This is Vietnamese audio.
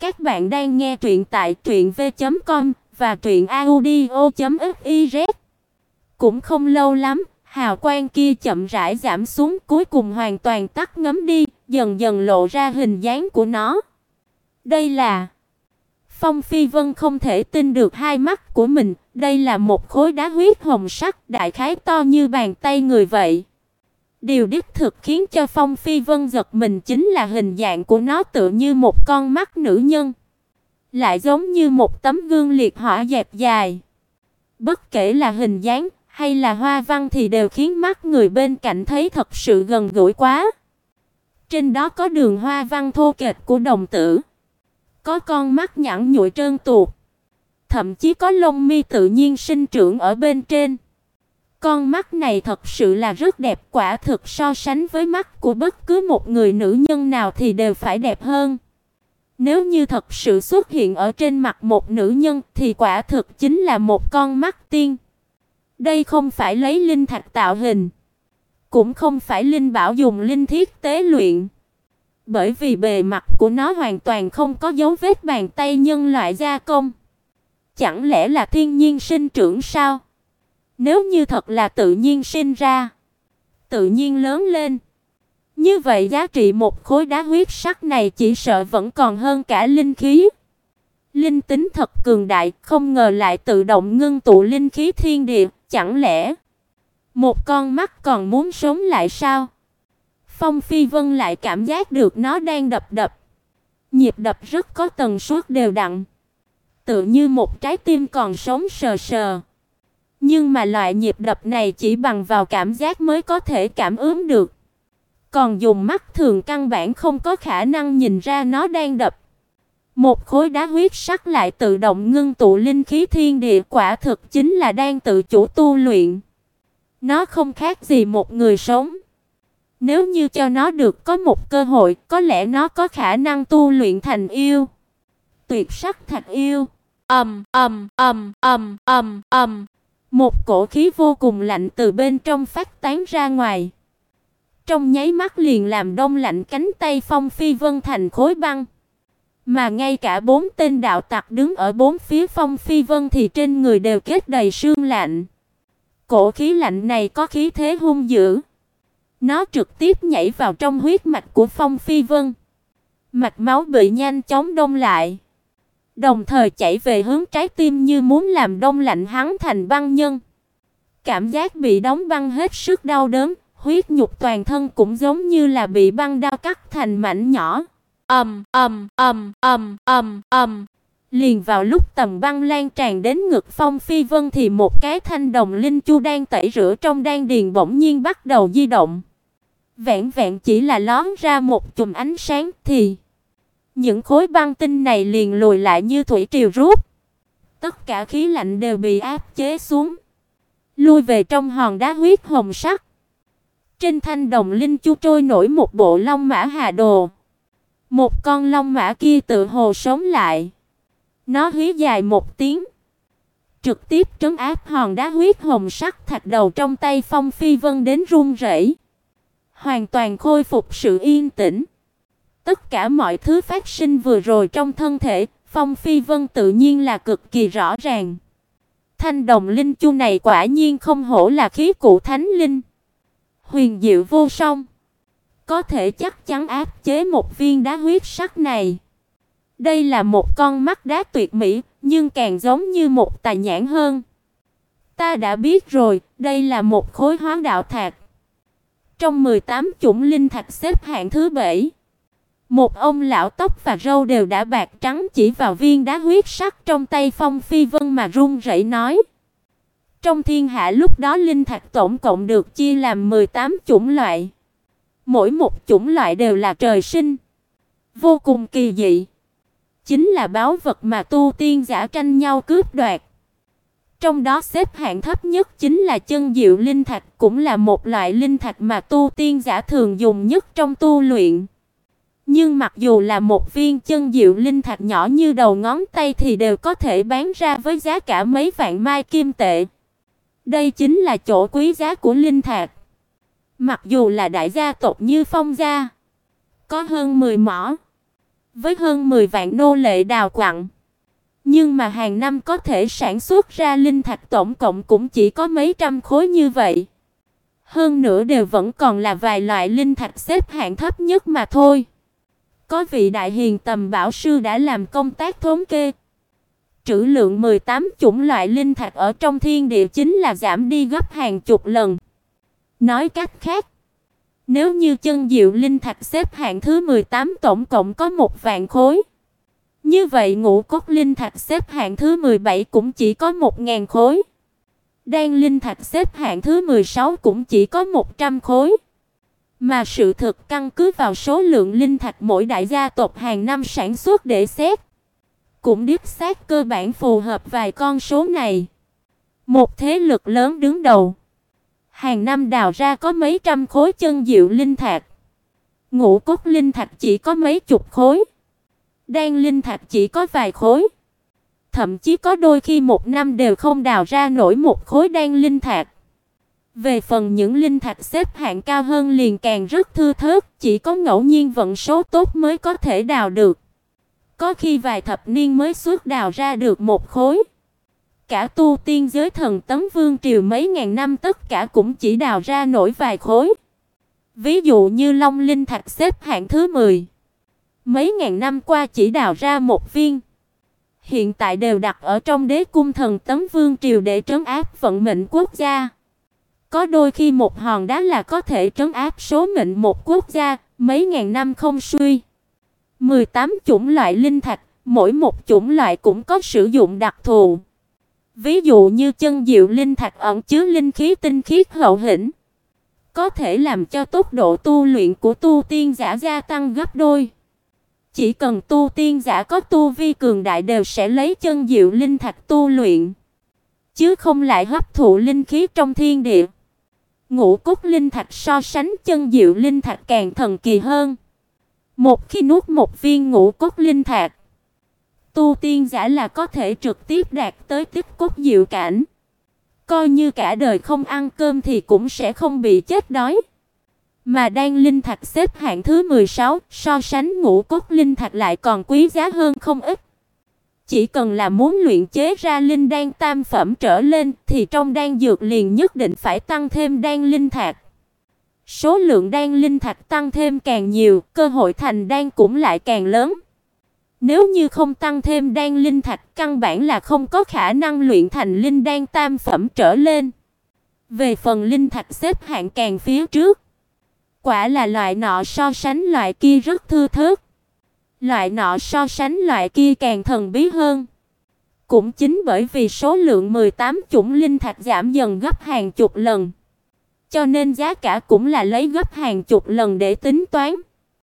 Các bạn đang nghe truyện tại truyệnv.com và truyệnaudio.fiz. Cũng không lâu lắm, hào quang kia chậm rãi giảm xuống, cuối cùng hoàn toàn tắt ngấm đi, dần dần lộ ra hình dáng của nó. Đây là Phong Phi Vân không thể tin được hai mắt của mình, đây là một khối đá huyết hồng sắc, đại khái to như bàn tay người vậy. Điều đích thực khiến cho Phong Phi Vân giật mình chính là hình dạng của nó tựa như một con mắt nữ nhân, lại giống như một tấm gương liệt hỏa dẹp dài. Bất kể là hình dáng hay là hoa văn thì đều khiến mắt người bên cạnh thấy thật sự gần gũi quá. Trên đó có đường hoa văn thô kệch của đồng tử, có con mắt nhẵn nhụi trơn tuột, thậm chí có lông mi tự nhiên sinh trưởng ở bên trên. Con mắt này thật sự là rất đẹp, quả thực so sánh với mắt của bất cứ một người nữ nhân nào thì đều phải đẹp hơn. Nếu như thật sự xuất hiện ở trên mặt một nữ nhân thì quả thực chính là một con mắt tiên. Đây không phải lấy linh thạch tạo hình, cũng không phải linh bảo dùng linh thiết tế luyện, bởi vì bề mặt của nó hoàn toàn không có dấu vết bàn tay nhân loại gia công. Chẳng lẽ là thiên nhiên sinh trưởng sao? Nếu như thật là tự nhiên sinh ra, tự nhiên lớn lên, như vậy giá trị một khối đá huyết sắc này chỉ sợ vẫn còn hơn cả linh khí. Linh tính thật cường đại, không ngờ lại tự động ngưng tụ linh khí thiên địa, chẳng lẽ một con mắt còn muốn sống lại sao? Phong Phi Vân lại cảm giác được nó đang đập đập. Nhịp đập rất có tần suất đều đặn, tựa như một trái tim còn sống sờ sờ. Nhưng mà loại nhịp đập này chỉ bằng vào cảm giác mới có thể cảm ứng được. Còn dùng mắt thường căn bản không có khả năng nhìn ra nó đang đập. Một khối đá huyết sắc lại tự động ngưng tụ linh khí thiên địa quả thực chính là đang tự chủ tu luyện. Nó không khác gì một người sống. Nếu như cho nó được có một cơ hội, có lẽ nó có khả năng tu luyện thành yêu. Tuyệt sắc thạch yêu. Ầm ầm ầm ầm ầm ầm. Một cổ khí vô cùng lạnh từ bên trong phát tán ra ngoài. Trong nháy mắt liền làm đông lạnh cánh tay Phong Phi Vân thành khối băng. Mà ngay cả bốn tên đạo tặc đứng ở bốn phía Phong Phi Vân thì trên người đều kết đầy sương lạnh. Cổ khí lạnh này có khí thế hung dữ. Nó trực tiếp nhảy vào trong huyết mạch của Phong Phi Vân. Mạch máu bị nhanh chóng đông lại đồng thời chảy về hướng trái tim như muốn làm đông lạnh hắn thành băng nhân. Cảm giác bị đóng băng hết sức đau đớn, huyết nhục toàn thân cũng giống như là bị băng đao cắt thành mảnh nhỏ. Ầm ầm ầm ầm ầm ầm. Liền vào lúc tầm băng lan tràn đến ngực Phong Phi Vân thì một cái thanh đồng linh chu đang tẩy rửa trong đan điền bỗng nhiên bắt đầu di động. Vẹn vẹn chỉ là lóe ra một chùm ánh sáng thì những khối băng tinh này liền lùi lại như thủy triều rút. Tất cả khí lạnh đều bị áp chế xuống, lui về trong hòn đá huyết hồng sắc. Trên thanh đồng linh chu trôi nổi một bộ long mã hà đồ. Một con long mã kia tự hồ sống lại. Nó hí dài một tiếng, trực tiếp trấn áp hòn đá huyết hồng sắc thạch đầu trong tay Phong Phi Vân đến run rẩy, hoàn toàn khôi phục sự yên tĩnh. Tất cả mọi thứ phát sinh vừa rồi trong thân thể, Phong Phi Vân tự nhiên là cực kỳ rõ ràng. Thanh đồng linh chu này quả nhiên không hổ là khí cụ thánh linh. Huyền diệu vô song, có thể chắc chắn áp chế một viên đá huyết sắc này. Đây là một con mắt đá tuyệt mỹ, nhưng càng giống như một tài nhãn hơn. Ta đã biết rồi, đây là một khối hóa đạo thạch. Trong 18 chủng linh thạch xếp hạng thứ 7. Một ông lão tóc và râu đều đã bạc trắng chỉ vào viên đá huyết sắc trong tay Phong Phi Vân mà run rẩy nói: "Trong thiên hạ lúc đó linh thạch tổng cộng được chia làm 18 chủng loại. Mỗi một chủng loại đều là trời sinh, vô cùng kỳ dị, chính là báu vật mà tu tiên giả tranh nhau cướp đoạt. Trong đó xếp hạng thấp nhất chính là chân diệu linh thạch, cũng là một loại linh thạch mà tu tiên giả thường dùng nhất trong tu luyện." Nhưng mặc dù là một viên chân diệu linh thạch nhỏ như đầu ngón tay thì đều có thể bán ra với giá cả mấy vạn mai kim tệ. Đây chính là chỗ quý giá của linh thạch. Mặc dù là đại gia tộc như Phong gia, có hơn 10 mỏ, với hơn 10 vạn nô lệ đào quặng. Nhưng mà hàng năm có thể sản xuất ra linh thạch tổng cộng cũng chỉ có mấy trăm khối như vậy. Hơn nữa đều vẫn còn là vài loại linh thạch xếp hạng thấp nhất mà thôi. Có vị đại hiền tầm bảo sư đã làm công tác thống kê. Trữ lượng 18 chủng loại linh thạch ở trong thiên địa chính là giảm đi gấp hàng chục lần. Nói cách khác, nếu như chân diệu linh thạch xếp hạng thứ 18 tổng cộng có một vạn khối, như vậy ngũ cốt linh thạch xếp hạng thứ 17 cũng chỉ có 1000 khối. Đan linh thạch xếp hạng thứ 16 cũng chỉ có 100 khối. Mà sự thật căn cứ vào số lượng linh thạch mỗi đại gia tộc hàng năm sản xuất để xét, cũng điếp xác cơ bản phù hợp vài con số này. Một thế lực lớn đứng đầu, hàng năm đào ra có mấy trăm khối chân diệu linh thạch. Ngũ cốt linh thạch chỉ có mấy chục khối. Đan linh thạch chỉ có vài khối. Thậm chí có đôi khi một năm đều không đào ra nổi một khối đan linh thạch. Về phần những linh thạch xếp hạng cao hơn liền càng rất thưa thớt, chỉ có ngẫu nhiên vận số tốt mới có thể đào được. Có khi vài thập niên mới xuất đào ra được một khối. Cả tu tiên giới thần tấm vương triều mấy ngàn năm tất cả cũng chỉ đào ra nổi vài khối. Ví dụ như Long linh thạch xếp hạng thứ 10, mấy ngàn năm qua chỉ đào ra một viên. Hiện tại đều đặt ở trong đế cung thần tấm vương triều để trấn áp vận mệnh quốc gia. Có đôi khi một hòn đá là có thể trấn áp số mệnh một quốc gia, mấy ngàn năm không suy. 18 chủng loại linh thạch, mỗi một chủng loại cũng có sử dụng đặc thù. Ví dụ như chân diệu linh thạch ẩn chứa linh khí tinh khiết hậu hĩnh, có thể làm cho tốc độ tu luyện của tu tiên giả gia tăng gấp đôi. Chỉ cần tu tiên giả có tu vi cường đại đều sẽ lấy chân diệu linh thạch tu luyện, chứ không lại hấp thụ linh khí trong thiên địa. Ngũ cốt linh thạch so sánh chân diệu linh thạch càng thần kỳ hơn. Một khi nuốt một viên ngũ cốt linh thạch, tu tiên giả là có thể trực tiếp đạt tới tích cốt diệu cảnh. Coi như cả đời không ăn cơm thì cũng sẽ không bị chết đói. Mà đan linh thạch xếp hạng thứ 16, so sánh ngũ cốt linh thạch lại còn quý giá hơn không ít. Chỉ cần là muốn luyện chế ra linh đan tam phẩm trở lên thì trong đan dược liền nhất định phải tăng thêm đan linh thạch. Số lượng đan linh thạch tăng thêm càng nhiều, cơ hội thành đan cũng lại càng lớn. Nếu như không tăng thêm đan linh thạch, căn bản là không có khả năng luyện thành linh đan tam phẩm trở lên. Về phần linh thạch xếp hạng càng phía trước, quả là loại nọ so sánh loại kia rất thưa thớt. Loại nọ so sánh loại kia càng thần bí hơn. Cũng chính bởi vì số lượng 18 chủng linh thạch giảm dần gấp hàng chục lần, cho nên giá cả cũng là lấy gấp hàng chục lần để tính toán.